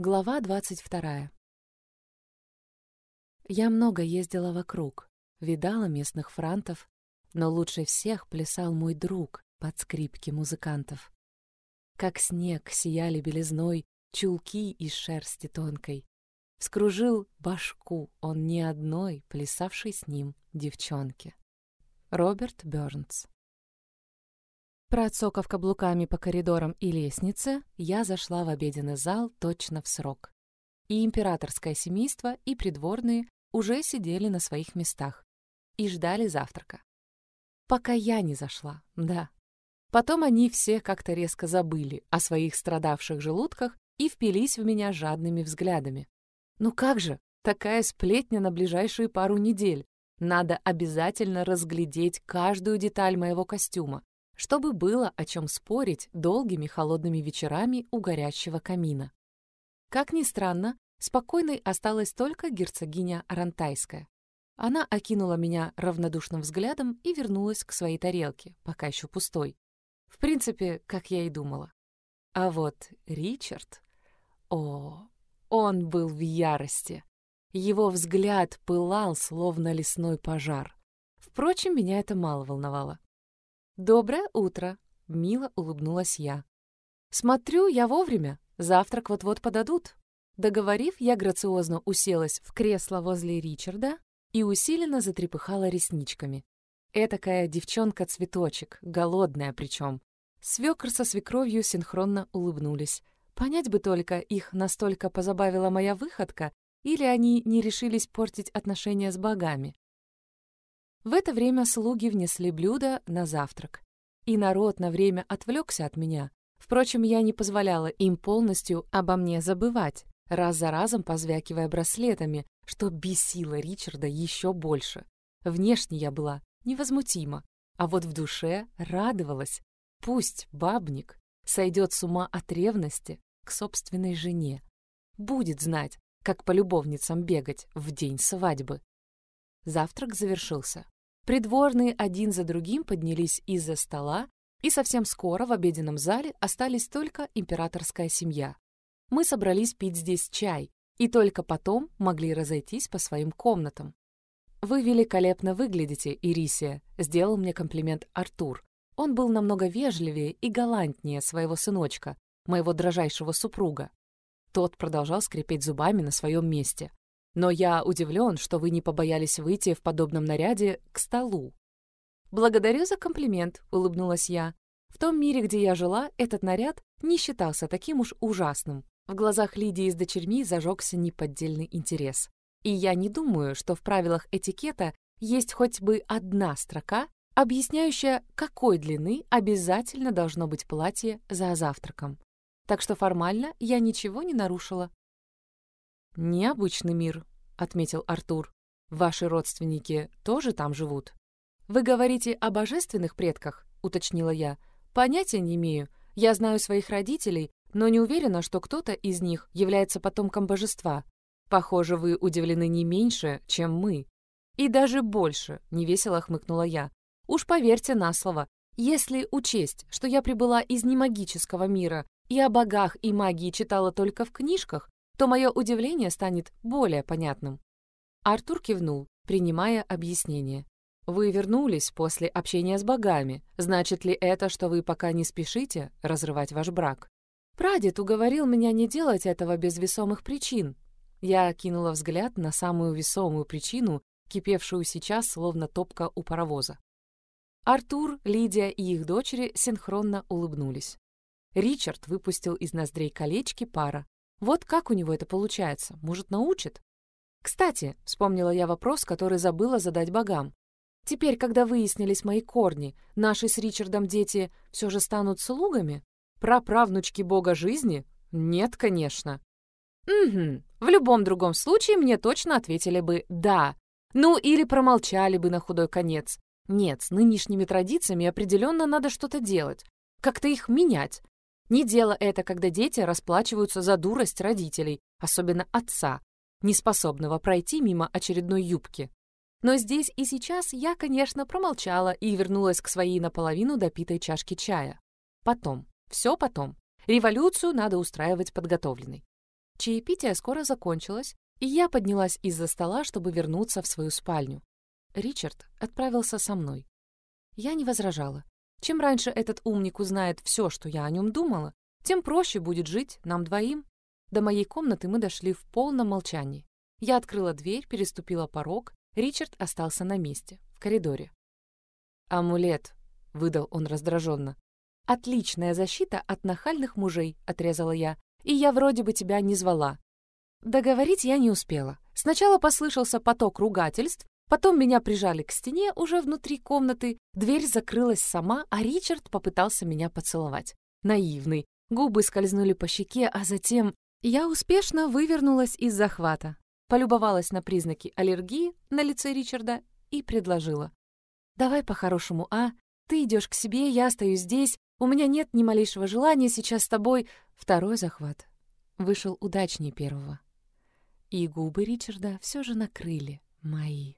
Глава 22. Я много ездила вокруг, видала местных франтов, но лучше всех плясал мой друг под скрипки музыкантов. Как снег сияли белизной чулки из шерсти тонкой. Вскружил башку он не одной, плясавшей с ним девчонке. Роберт Бёрнс Процокав каблуками по коридорам и лестнице, я зашла в обеденный зал точно в срок. И императорское семейство, и придворные уже сидели на своих местах и ждали завтрака. Пока я не зашла, да. Потом они все как-то резко забыли о своих страдавших желудках и впились в меня жадными взглядами. Ну как же, такая сплетня на ближайшие пару недель. Надо обязательно разглядеть каждую деталь моего костюма, чтобы было о чем спорить долгими холодными вечерами у горящего камина. Как ни странно, спокойной осталась только герцогиня Арантайская. Она окинула меня равнодушным взглядом и вернулась к своей тарелке, пока еще пустой. В принципе, как я и думала. А вот Ричард... О, он был в ярости. Его взгляд пылал, словно лесной пожар. Впрочем, меня это мало волновало. «Доброе утро!» — мило улыбнулась я. «Смотрю, я вовремя. Завтрак вот-вот подадут». Договорив, я грациозно уселась в кресло возле Ричарда и усиленно затрепыхала ресничками. Этакая девчонка-цветочек, голодная причем. Свекр со свекровью синхронно улыбнулись. Понять бы только, их настолько позабавила моя выходка, или они не решились портить отношения с богами. В это время слуги внесли блюдо на завтрак. И народ на время отвлекся от меня. Впрочем, я не позволяла им полностью обо мне забывать, раз за разом позвякивая браслетами, что бесило Ричарда еще больше. Внешне я была невозмутима, а вот в душе радовалась. Пусть бабник сойдет с ума от ревности к собственной жене. Будет знать, как по любовницам бегать в день свадьбы. Завтрак завершился. Придворные один за другим поднялись из-за стола, и совсем скоро в обеденном зале остались только императорская семья. Мы собрались пить здесь чай, и только потом могли разойтись по своим комнатам. «Вы великолепно выглядите, Ирисия», — сделал мне комплимент Артур. Он был намного вежливее и галантнее своего сыночка, моего дрожайшего супруга. Тот продолжал скрипеть зубами на своем месте. Но я удивлен, что вы не побоялись выйти в подобном наряде к столу. «Благодарю за комплимент», — улыбнулась я. В том мире, где я жила, этот наряд не считался таким уж ужасным. В глазах Лидии с дочерьми зажегся неподдельный интерес. И я не думаю, что в правилах этикета есть хоть бы одна строка, объясняющая, какой длины обязательно должно быть платье за завтраком. Так что формально я ничего не нарушила. «Необычный мир», — отметил Артур. «Ваши родственники тоже там живут?» «Вы говорите о божественных предках?» — уточнила я. «Понятия не имею. Я знаю своих родителей, но не уверена, что кто-то из них является потомком божества. Похоже, вы удивлены не меньше, чем мы. И даже больше, — невесело хмыкнула я. Уж поверьте на слово, если учесть, что я прибыла из немагического мира и о богах и магии читала только в книжках, то мое удивление станет более понятным. Артур кивнул, принимая объяснение. «Вы вернулись после общения с богами. Значит ли это, что вы пока не спешите разрывать ваш брак?» «Прадед уговорил меня не делать этого без весомых причин». Я кинула взгляд на самую весомую причину, кипевшую сейчас, словно топка у паровоза. Артур, Лидия и их дочери синхронно улыбнулись. Ричард выпустил из ноздрей колечки пара, вот как у него это получается? Может, научит? Кстати, вспомнила я вопрос, который забыла задать богам. Теперь, когда выяснились мои корни, наши с Ричардом дети все же станут слугами? Праправнучки бога жизни? Нет, конечно. Угу. В любом другом случае мне точно ответили бы «да». Ну, или промолчали бы на худой конец. Нет, с нынешними традициями определенно надо что-то делать. Как-то их менять. Не дело это, когда дети расплачиваются за дурость родителей, особенно отца, неспособного пройти мимо очередной юбки. Но здесь и сейчас я, конечно, промолчала и вернулась к своей наполовину допитой чашке чая. Потом, все потом. Революцию надо устраивать подготовленной. Чаепитие скоро закончилось, и я поднялась из-за стола, чтобы вернуться в свою спальню. Ричард отправился со мной. Я не возражала. Чем раньше этот умник узнает все, что я о нем думала, тем проще будет жить нам двоим. До моей комнаты мы дошли в полном молчании. Я открыла дверь, переступила порог. Ричард остался на месте, в коридоре. «Амулет», — выдал он раздраженно. «Отличная защита от нахальных мужей», — отрезала я. «И я вроде бы тебя не звала». Договорить я не успела. Сначала послышался поток ругательств, Потом меня прижали к стене уже внутри комнаты, дверь закрылась сама, а Ричард попытался меня поцеловать. Наивный. Губы скользнули по щеке, а затем я успешно вывернулась из захвата, полюбовалась на признаки аллергии на лице Ричарда и предложила. «Давай по-хорошему, а? Ты идешь к себе, я остаюсь здесь, у меня нет ни малейшего желания сейчас с тобой...» Второй захват вышел удачнее первого. И губы Ричарда все же накрыли мои.